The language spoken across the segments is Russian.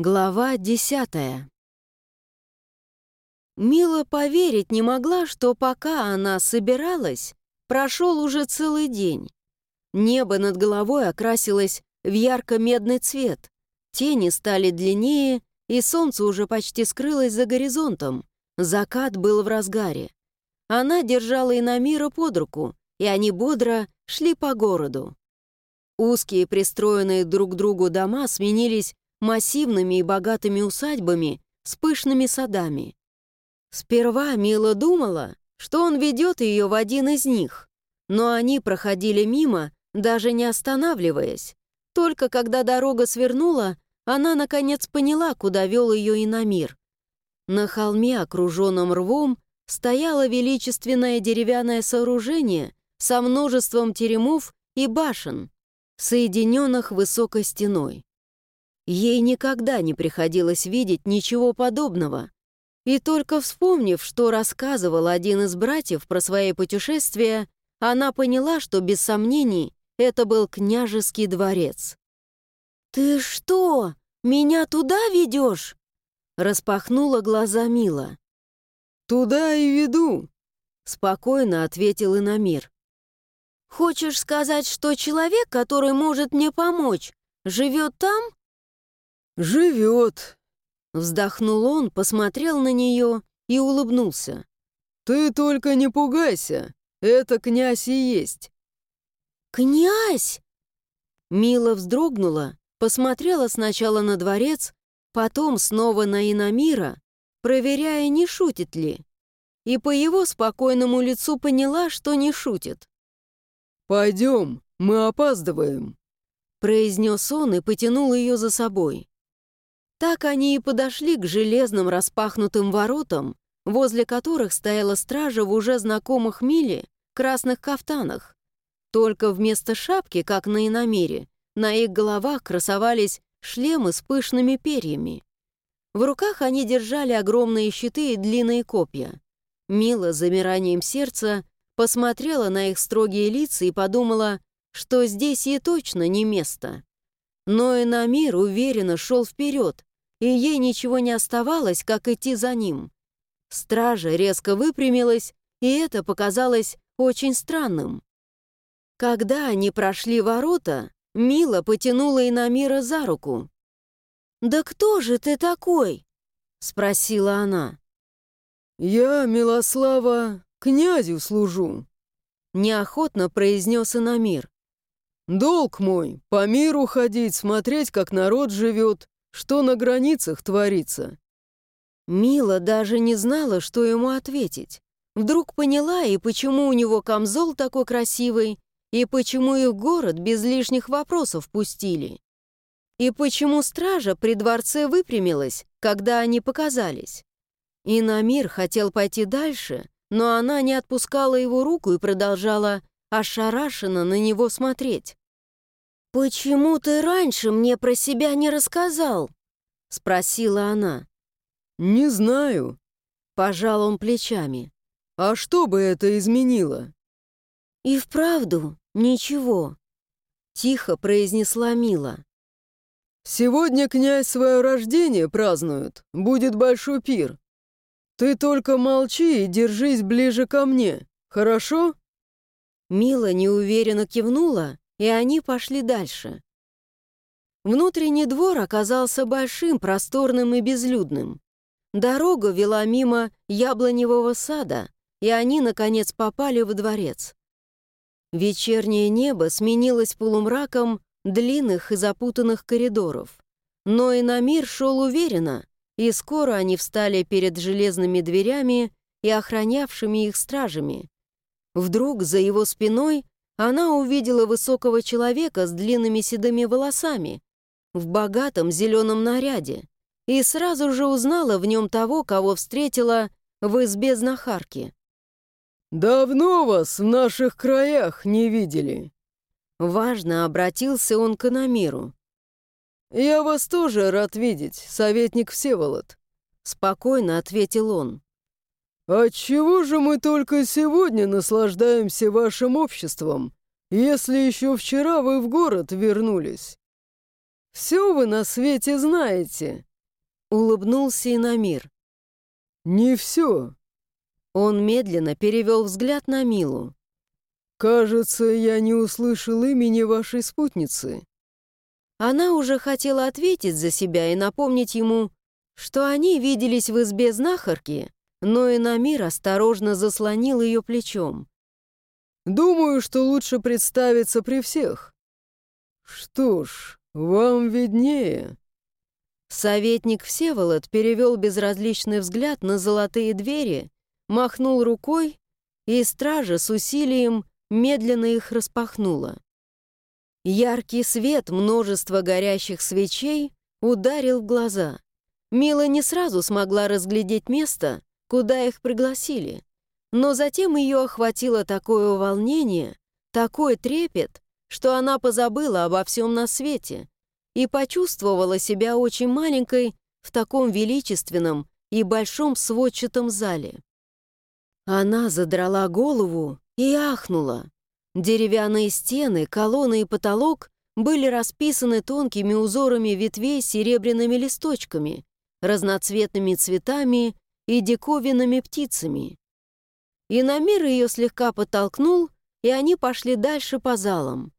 Глава десятая. Мила поверить не могла, что пока она собиралась, прошел уже целый день. Небо над головой окрасилось в ярко-медный цвет, тени стали длиннее, и солнце уже почти скрылось за горизонтом. Закат был в разгаре. Она держала Инамира под руку, и они бодро шли по городу. Узкие, пристроенные друг к другу дома сменились массивными и богатыми усадьбами с пышными садами. Сперва Мила думала, что он ведет ее в один из них, но они проходили мимо, даже не останавливаясь. Только когда дорога свернула, она наконец поняла, куда вел ее Инамир. На холме, окруженном рвом, стояло величественное деревянное сооружение со множеством теремов и башен, соединенных высокой стеной. Ей никогда не приходилось видеть ничего подобного. И только вспомнив, что рассказывал один из братьев про свои путешествия, она поняла, что без сомнений это был княжеский дворец. «Ты что, меня туда ведешь?» Распахнула глаза Мила. «Туда и веду», — спокойно ответил Инамир. «Хочешь сказать, что человек, который может мне помочь, живет там?» «Живет!» Вздохнул он, посмотрел на нее и улыбнулся. «Ты только не пугайся, это князь и есть». «Князь!» Мила вздрогнула, посмотрела сначала на дворец, потом снова на Инамира, проверяя, не шутит ли. И по его спокойному лицу поняла, что не шутит. «Пойдем, мы опаздываем», произнес он и потянул ее за собой. Так они и подошли к железным распахнутым воротам, возле которых стояла стража в уже знакомых Миле красных кафтанах. Только вместо шапки, как на иномере, на их головах красовались шлемы с пышными перьями. В руках они держали огромные щиты и длинные копья. Мила, замиранием сердца, посмотрела на их строгие лица и подумала, что здесь ей точно не место. Но и Намир уверенно шел вперед, и ей ничего не оставалось, как идти за ним. Стража резко выпрямилась, и это показалось очень странным. Когда они прошли ворота, Мила потянула Инамира за руку. «Да кто же ты такой?» — спросила она. «Я, Милослава, князю служу», — неохотно произнес Инамир. «Долг мой — по миру ходить, смотреть, как народ живет, что на границах творится?» Мила даже не знала, что ему ответить. Вдруг поняла, и почему у него камзол такой красивый, и почему их город без лишних вопросов пустили. И почему стража при дворце выпрямилась, когда они показались. И Намир хотел пойти дальше, но она не отпускала его руку и продолжала ошарашенно на него смотреть. «Почему ты раньше мне про себя не рассказал?» — спросила она. «Не знаю», — пожал он плечами. «А что бы это изменило?» «И вправду ничего», — тихо произнесла Мила. «Сегодня князь свое рождение празднует, будет большой пир. Ты только молчи и держись ближе ко мне, хорошо?» Мила неуверенно кивнула, и они пошли дальше. Внутренний двор оказался большим, просторным и безлюдным. Дорога вела мимо яблоневого сада, и они, наконец, попали в дворец. Вечернее небо сменилось полумраком длинных и запутанных коридоров. Но и на мир шел уверенно, и скоро они встали перед железными дверями и охранявшими их стражами. Вдруг за его спиной она увидела высокого человека с длинными седыми волосами, в богатом зеленом наряде, и сразу же узнала в нем того, кого встретила в избе знахарки. «Давно вас в наших краях не видели!» Важно обратился он к Анамиру. «Я вас тоже рад видеть, советник Всеволод», — спокойно ответил он. «Отчего же мы только сегодня наслаждаемся вашим обществом, если еще вчера вы в город вернулись? Все вы на свете знаете, улыбнулся Инамир. «Не все». Он медленно перевел взгляд на Милу. «Кажется, я не услышал имени вашей спутницы». Она уже хотела ответить за себя и напомнить ему, что они виделись в избе знахарки, но Инамир осторожно заслонил ее плечом. «Думаю, что лучше представиться при всех». «Что ж, вам виднее». Советник Всеволод перевел безразличный взгляд на золотые двери, махнул рукой, и стража с усилием медленно их распахнула. Яркий свет множества горящих свечей ударил в глаза. Мила не сразу смогла разглядеть место, куда их пригласили. Но затем ее охватило такое волнение, такой трепет, что она позабыла обо всем на свете и почувствовала себя очень маленькой в таком величественном и большом сводчатом зале. Она задрала голову и ахнула. Деревянные стены, колонны и потолок были расписаны тонкими узорами ветвей серебряными листочками, разноцветными цветами и диковинными птицами. И на мир ее слегка подтолкнул, и они пошли дальше по залам,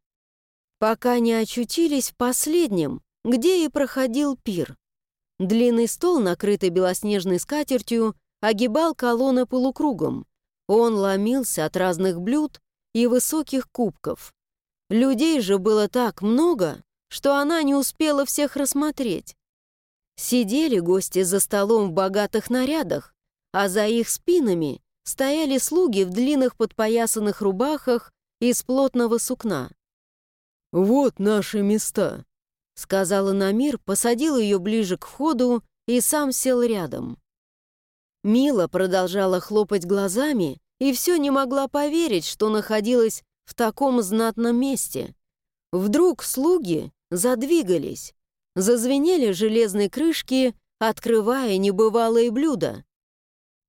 пока не очутились в последнем, где и проходил пир. Длинный стол, накрытый белоснежной скатертью, огибал колонны полукругом. Он ломился от разных блюд и высоких кубков. Людей же было так много, что она не успела всех рассмотреть. Сидели гости за столом в богатых нарядах, а за их спинами стояли слуги в длинных подпоясанных рубахах из плотного сукна. «Вот наши места», — сказал Инамир, посадил ее ближе к входу и сам сел рядом. Мила продолжала хлопать глазами и все не могла поверить, что находилась в таком знатном месте. Вдруг слуги задвигались. Зазвенели железные крышки, открывая небывалые блюда.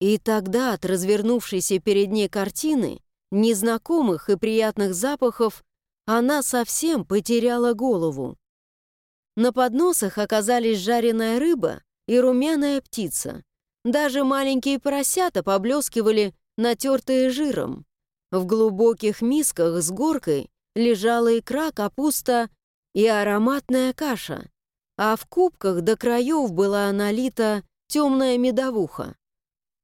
И тогда от развернувшейся перед ней картины, незнакомых и приятных запахов, она совсем потеряла голову. На подносах оказались жареная рыба и румяная птица. Даже маленькие поросята поблескивали, натертые жиром. В глубоких мисках с горкой лежала икра, капуста и ароматная каша а в кубках до краев была налита темная медовуха.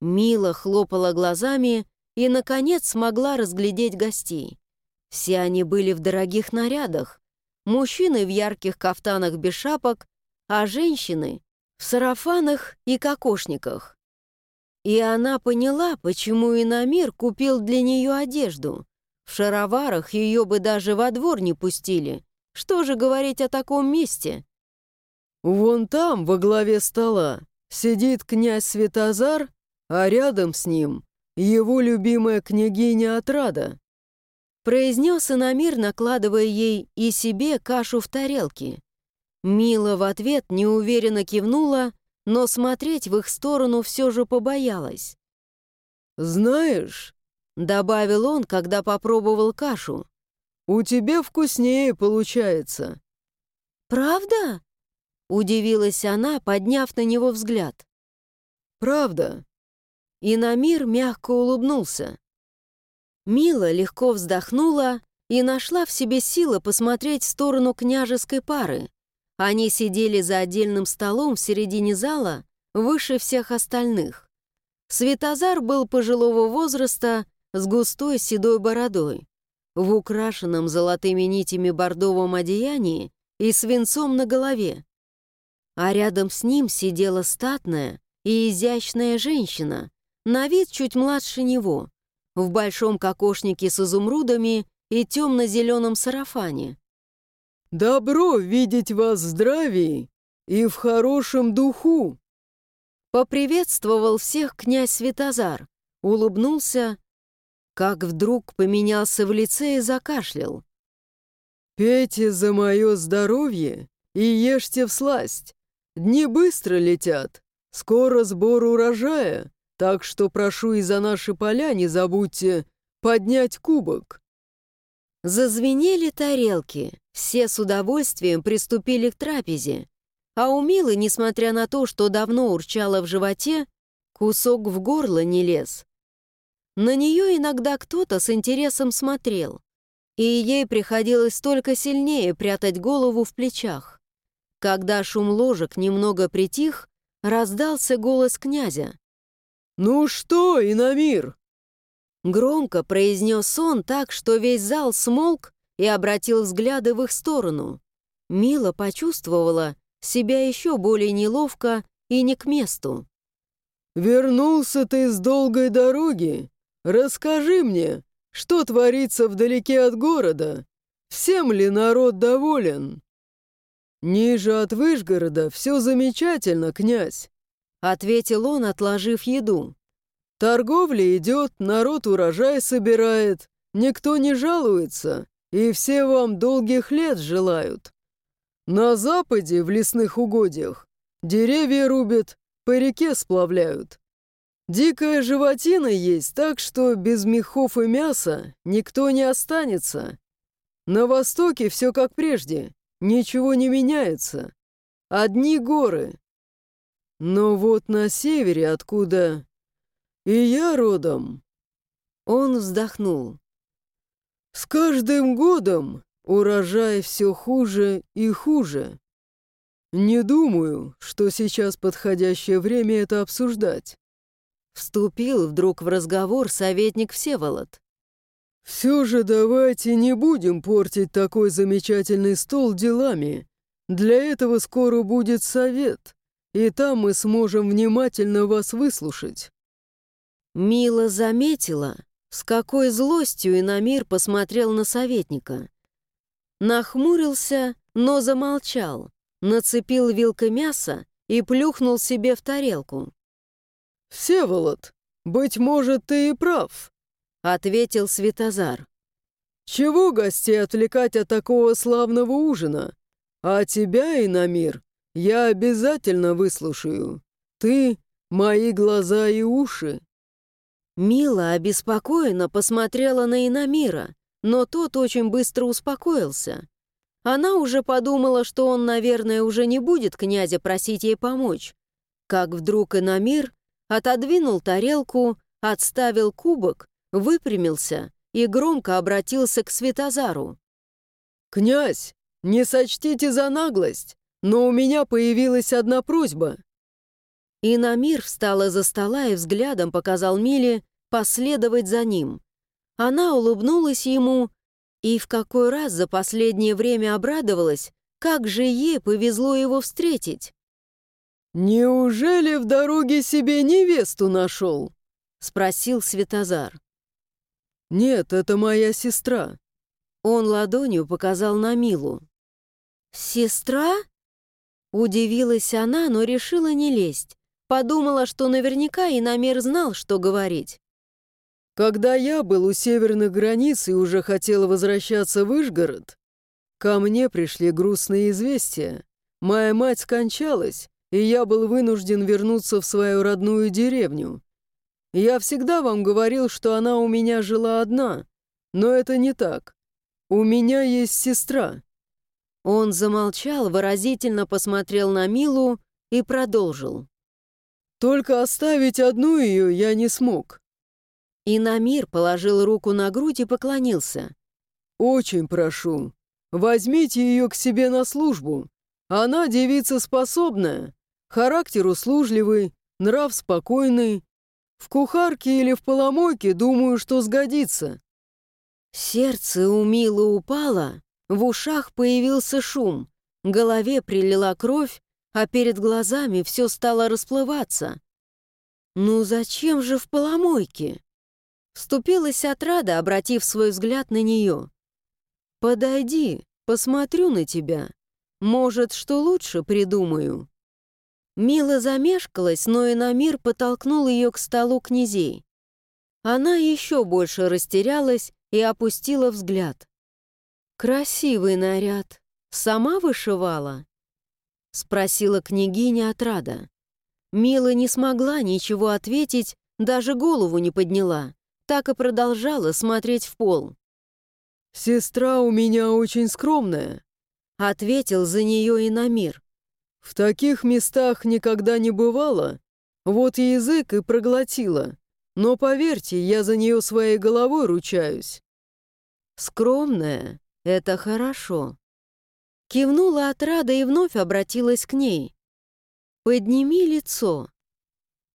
Мила хлопала глазами и, наконец, смогла разглядеть гостей. Все они были в дорогих нарядах, мужчины в ярких кафтанах без шапок, а женщины в сарафанах и кокошниках. И она поняла, почему Инамир купил для нее одежду. В шароварах ее бы даже во двор не пустили. Что же говорить о таком месте? «Вон там, во главе стола, сидит князь Светозар, а рядом с ним его любимая княгиня Отрада», произнес Инамир, накладывая ей и себе кашу в тарелки. Мила в ответ неуверенно кивнула, но смотреть в их сторону все же побоялась. «Знаешь», — добавил он, когда попробовал кашу, «у тебя вкуснее получается». «Правда?» Удивилась она, подняв на него взгляд. «Правда?» И Намир мягко улыбнулся. Мила легко вздохнула и нашла в себе силы посмотреть в сторону княжеской пары. Они сидели за отдельным столом в середине зала, выше всех остальных. Светозар был пожилого возраста с густой седой бородой. В украшенном золотыми нитями бордовом одеянии и свинцом на голове а рядом с ним сидела статная и изящная женщина, на вид чуть младше него, в большом кокошнике с изумрудами и темно-зеленом сарафане. «Добро видеть вас в здравии и в хорошем духу!» Поприветствовал всех князь Светозар, улыбнулся, как вдруг поменялся в лице и закашлял. «Пейте за мое здоровье и ешьте в сласть. Дни быстро летят. Скоро сбор урожая, так что прошу и за наши поля не забудьте поднять кубок». Зазвенели тарелки, все с удовольствием приступили к трапезе. А у Милы, несмотря на то, что давно урчала в животе, кусок в горло не лез. На нее иногда кто-то с интересом смотрел, и ей приходилось только сильнее прятать голову в плечах. Когда шум ложек немного притих, раздался голос князя. «Ну что, Инамир?» Громко произнес он так, что весь зал смолк и обратил взгляды в их сторону. Мила почувствовала себя еще более неловко и не к месту. «Вернулся ты с долгой дороги Расскажи мне, что творится вдалеке от города? Всем ли народ доволен?» «Ниже от Выжгорода все замечательно, князь», — ответил он, отложив еду. «Торговля идет, народ урожай собирает, никто не жалуется, и все вам долгих лет желают. На западе, в лесных угодьях, деревья рубят, по реке сплавляют. Дикая животина есть, так что без мехов и мяса никто не останется. На востоке все как прежде, ничего не меняется. Одни горы. Но вот на севере, откуда и я родом... Он вздохнул. С каждым годом урожай все хуже и хуже. Не думаю, что сейчас подходящее время это обсуждать. Вступил вдруг в разговор советник Всеволод. «Все же давайте не будем портить такой замечательный стол делами. Для этого скоро будет совет, и там мы сможем внимательно вас выслушать». Мила заметила, с какой злостью Инамир посмотрел на советника. Нахмурился, но замолчал, нацепил вилкой мяса и плюхнул себе в тарелку. «Всеволод, быть может, ты и прав», — ответил Светозар. «Чего гостей отвлекать от такого славного ужина? А тебя, Инамир, я обязательно выслушаю. Ты — мои глаза и уши». Мила обеспокоенно посмотрела на Инамира, но тот очень быстро успокоился. Она уже подумала, что он, наверное, уже не будет князя просить ей помочь. Как вдруг Инамир отодвинул тарелку, отставил кубок, выпрямился и громко обратился к Светозару. «Князь, не сочтите за наглость, но у меня появилась одна просьба». И Намир встала за стола и взглядом показал Миле последовать за ним. Она улыбнулась ему и в какой раз за последнее время обрадовалась, как же ей повезло его встретить. «Неужели в дороге себе невесту нашел?» — спросил Светозар. «Нет, это моя сестра». Он ладонью показал на Милу. «Сестра?» Удивилась она, но решила не лезть. Подумала, что наверняка и намер знал, что говорить. «Когда я был у северных границ и уже хотел возвращаться в Ижгород, ко мне пришли грустные известия. Моя мать скончалась, и я был вынужден вернуться в свою родную деревню. Я всегда вам говорил, что она у меня жила одна, но это не так. У меня есть сестра». Он замолчал, выразительно посмотрел на Милу и продолжил. «Только оставить одну ее я не смог». И Намир положил руку на грудь и поклонился. «Очень прошу, возьмите ее к себе на службу. Она девица способная, характер услужливый, нрав спокойный. В кухарке или в поломойке, думаю, что сгодится». Сердце у Милы упало, в ушах появился шум, голове прилила кровь, а перед глазами все стало расплываться. «Ну зачем же в поломойке?» Вступилась отрада, обратив свой взгляд на нее. «Подойди, посмотрю на тебя. Может, что лучше придумаю?» Мила замешкалась, но и Инамир потолкнул ее к столу князей. Она еще больше растерялась и опустила взгляд. «Красивый наряд. Сама вышивала?» — спросила княгиня отрада. Мила не смогла ничего ответить, даже голову не подняла, так и продолжала смотреть в пол. «Сестра у меня очень скромная», — ответил за нее и Намир. В таких местах никогда не бывало. Вот язык и проглотила. Но поверьте, я за нее своей головой ручаюсь. Скромная — это хорошо. Кивнула от рада и вновь обратилась к ней. «Подними лицо».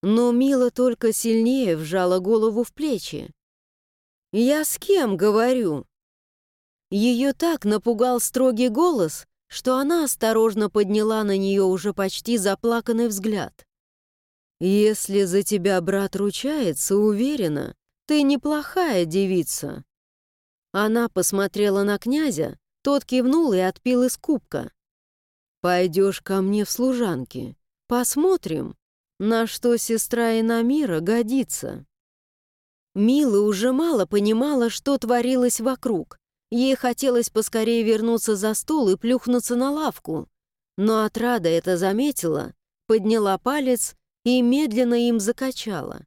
Но Мила только сильнее вжала голову в плечи. «Я с кем говорю?» Ее так напугал строгий голос, что она осторожно подняла на нее уже почти заплаканный взгляд. «Если за тебя брат ручается, уверена, ты неплохая девица». Она посмотрела на князя, тот кивнул и отпил из кубка. «Пойдешь ко мне в служанки, посмотрим, на что сестра Инамира годится». Мила уже мало понимала, что творилось вокруг. Ей хотелось поскорее вернуться за стол и плюхнуться на лавку. Но отрада это заметила, подняла палец и медленно им закачала.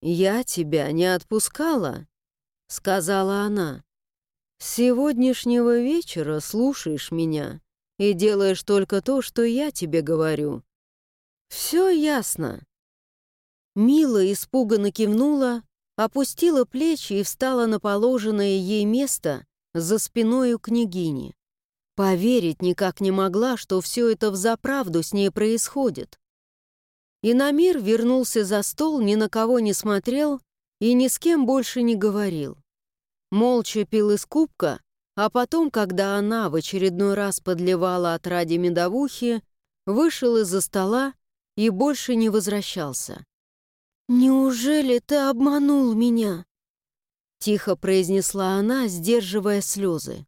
«Я тебя не отпускала», — сказала она. «С сегодняшнего вечера слушаешь меня и делаешь только то, что я тебе говорю. Все ясно». Мила испуганно кивнула, опустила плечи и встала на положенное ей место за спиной у княгини. Поверить никак не могла, что все это взаправду с ней происходит. И Намир вернулся за стол, ни на кого не смотрел и ни с кем больше не говорил. Молча пил из кубка, а потом, когда она в очередной раз подливала от ради медовухи, вышел из-за стола и больше не возвращался. «Неужели ты обманул меня?» Тихо произнесла она, сдерживая слезы.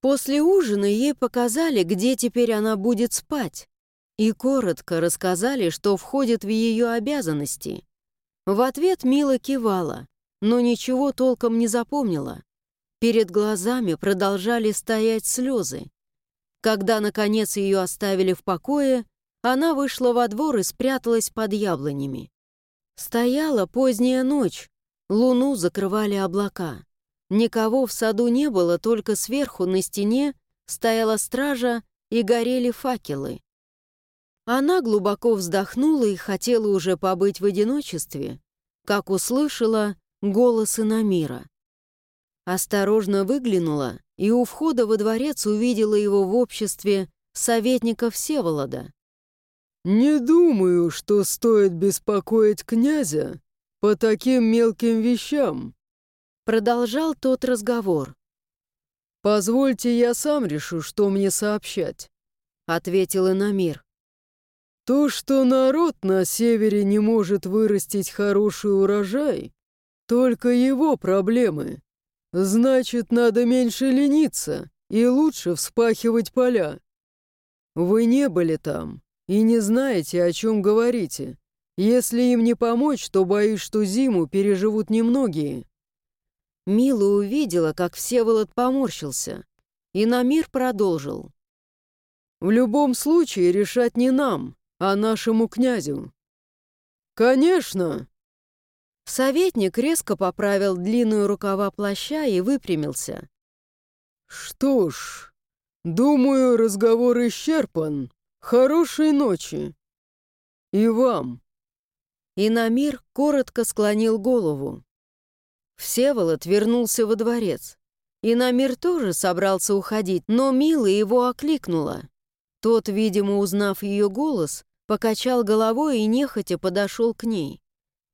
После ужина ей показали, где теперь она будет спать, и коротко рассказали, что входит в ее обязанности. В ответ Мила кивала, но ничего толком не запомнила. Перед глазами продолжали стоять слезы. Когда, наконец, ее оставили в покое, она вышла во двор и спряталась под яблонями. Стояла поздняя ночь, Луну закрывали облака. Никого в саду не было, только сверху на стене стояла стража и горели факелы. Она глубоко вздохнула и хотела уже побыть в одиночестве, как услышала голос Инамира. Осторожно выглянула и у входа во дворец увидела его в обществе советника Всеволода. «Не думаю, что стоит беспокоить князя «По таким мелким вещам», — продолжал тот разговор. «Позвольте, я сам решу, что мне сообщать», — ответил Инамир. «То, что народ на севере не может вырастить хороший урожай, только его проблемы. Значит, надо меньше лениться и лучше вспахивать поля. Вы не были там и не знаете, о чем говорите. Если им не помочь, то боюсь, что зиму переживут немногие». Мила увидела, как Всеволод поморщился, и Намир продолжил. «В любом случае решать не нам, а нашему князю». «Конечно!» Советник резко поправил длинную рукава плаща и выпрямился. «Что ж, думаю, разговор исчерпан. Хорошей ночи. И вам». И Намир коротко склонил голову. Всеволод вернулся во дворец. И Намир тоже собрался уходить, но Мила его окликнула. Тот, видимо, узнав ее голос, покачал головой и нехотя подошел к ней.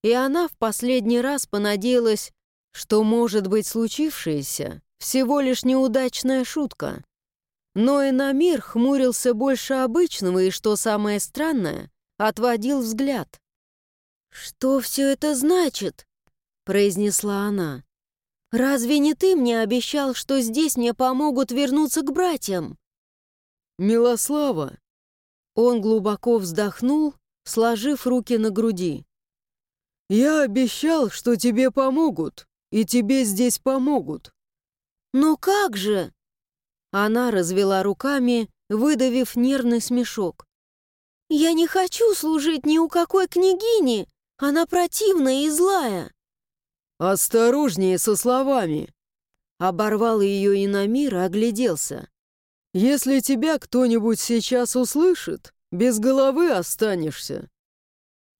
И она в последний раз понадеялась, что, может быть, случившееся всего лишь неудачная шутка. Но и Намир хмурился больше обычного и, что самое странное, отводил взгляд. «Что все это значит?» — произнесла она. «Разве не ты мне обещал, что здесь мне помогут вернуться к братьям?» «Милослава!» Он глубоко вздохнул, сложив руки на груди. «Я обещал, что тебе помогут, и тебе здесь помогут». «Но как же?» Она развела руками, выдавив нервный смешок. «Я не хочу служить ни у какой княгини, она противная и злая!» «Осторожнее со словами!» Оборвал ее Инамир и огляделся. Если тебя кто-нибудь сейчас услышит, без головы останешься».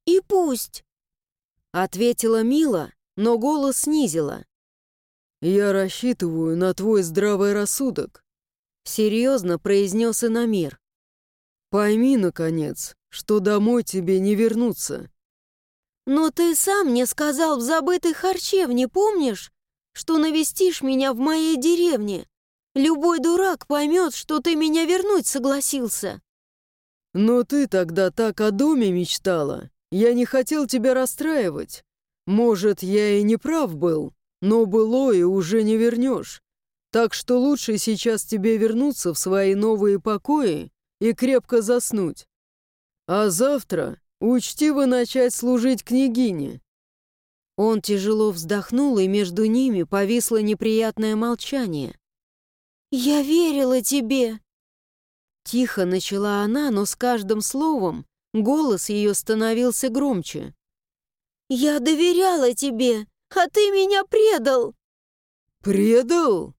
«И пусть», — ответила Мила, но голос снизила. «Я рассчитываю на твой здравый рассудок», — серьезно произнес Инамир. «Пойми, наконец, что домой тебе не вернуться». «Но ты сам мне сказал в забытой харчевне, помнишь, что навестишь меня в моей деревне? Любой дурак поймет, что ты меня вернуть согласился». «Но ты тогда так о доме мечтала. Я не хотел тебя расстраивать. Может, я и не прав был, но былое уже не вернешь. Так что лучше сейчас тебе вернуться в свои новые покои и крепко заснуть. А завтра учтиво начать служить княгине». Он тяжело вздохнул, и между ними повисло неприятное молчание. «Я верила тебе!» Тихо начала она, но с каждым словом голос ее становился громче. «Я доверяла тебе, а ты меня предал!» «Предал?»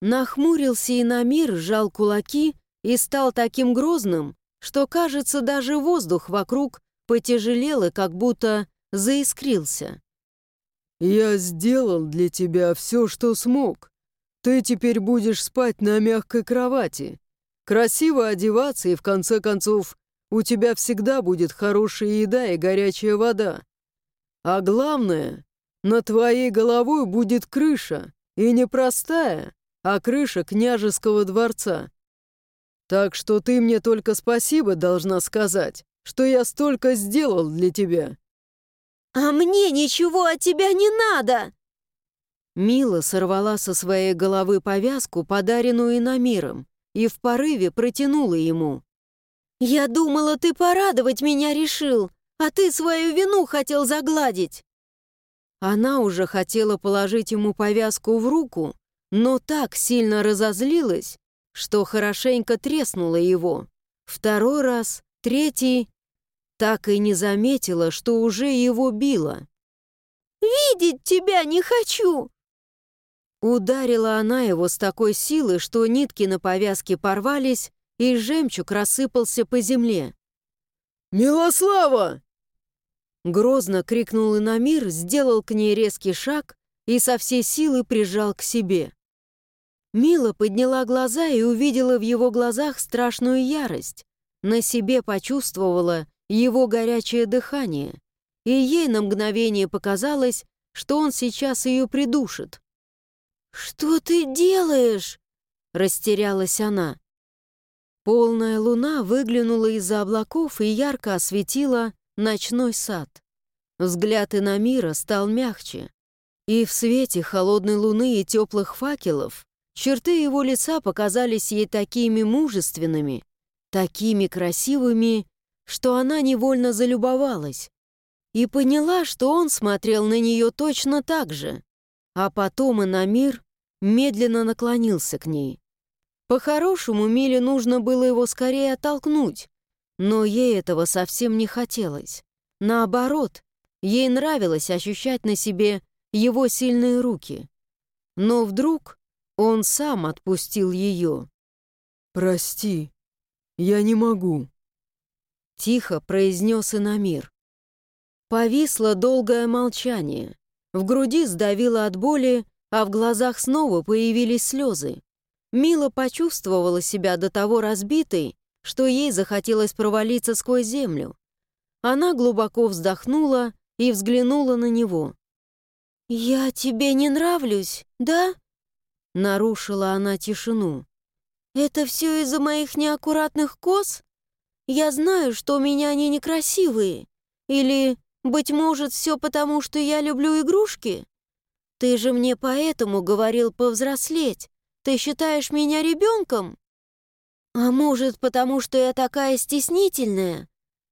Нахмурился и на мир, сжал кулаки и стал таким грозным, что, кажется, даже воздух вокруг потяжелел и как будто заискрился. «Я сделал для тебя все, что смог. Ты теперь будешь спать на мягкой кровати, красиво одеваться, и в конце концов у тебя всегда будет хорошая еда и горячая вода. А главное, на твоей головой будет крыша, и не простая, а крыша княжеского дворца. Так что ты мне только спасибо должна сказать, что я столько сделал для тебя». «А мне ничего от тебя не надо!» Мила сорвала со своей головы повязку, подаренную иномиром, и в порыве протянула ему. «Я думала, ты порадовать меня решил, а ты свою вину хотел загладить!» Она уже хотела положить ему повязку в руку, но так сильно разозлилась, что хорошенько треснула его. Второй раз, третий, так и не заметила, что уже его било. «Видеть тебя не хочу!» Ударила она его с такой силой, что нитки на повязке порвались, и жемчуг рассыпался по земле. «Милослава!» Грозно крикнул Инамир, сделал к ней резкий шаг и со всей силы прижал к себе. Мила подняла глаза и увидела в его глазах страшную ярость. На себе почувствовала его горячее дыхание, и ей на мгновение показалось, что он сейчас ее придушит. «Что ты делаешь?» — растерялась она. Полная луна выглянула из-за облаков и ярко осветила ночной сад. Взгляд Инамира стал мягче, и в свете холодной луны и теплых факелов черты его лица показались ей такими мужественными, такими красивыми, что она невольно залюбовалась и поняла, что он смотрел на нее точно так же. А потом Инамир медленно наклонился к ней. По-хорошему, Миле нужно было его скорее оттолкнуть, но ей этого совсем не хотелось. Наоборот, ей нравилось ощущать на себе его сильные руки. Но вдруг он сам отпустил ее. «Прости, я не могу», — тихо произнес Инамир. Повисло долгое молчание. В груди сдавило от боли, а в глазах снова появились слезы. Мила почувствовала себя до того разбитой, что ей захотелось провалиться сквозь землю. Она глубоко вздохнула и взглянула на него. «Я тебе не нравлюсь, да?» Нарушила она тишину. «Это все из-за моих неаккуратных кос? Я знаю, что у меня они некрасивые. Или, быть может, все потому, что я люблю игрушки? Ты же мне поэтому говорил повзрослеть. Ты считаешь меня ребенком? А может, потому что я такая стеснительная?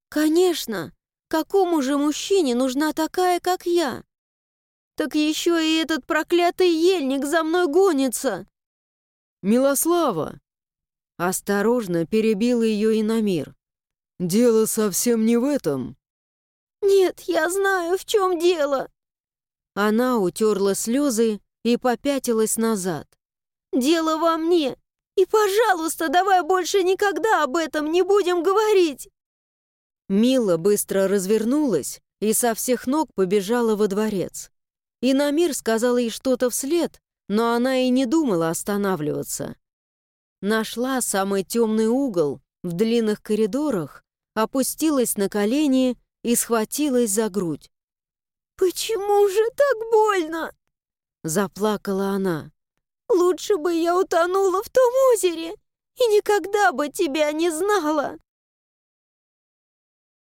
Конечно, какому же мужчине нужна такая, как я? Так еще и этот проклятый ельник за мной гонится. Милослава! Осторожно перебил ее Иномир. Дело совсем не в этом. Нет, я знаю, в чем дело. Она утерла слезы и попятилась назад. «Дело во мне! И, пожалуйста, давай больше никогда об этом не будем говорить!» Мила быстро развернулась и со всех ног побежала во дворец. И Намир сказал ей что-то вслед, но она и не думала останавливаться. Нашла самый темный угол в длинных коридорах, опустилась на колени и схватилась за грудь. «Почему же так больно?» Заплакала она. «Лучше бы я утонула в том озере и никогда бы тебя не знала!»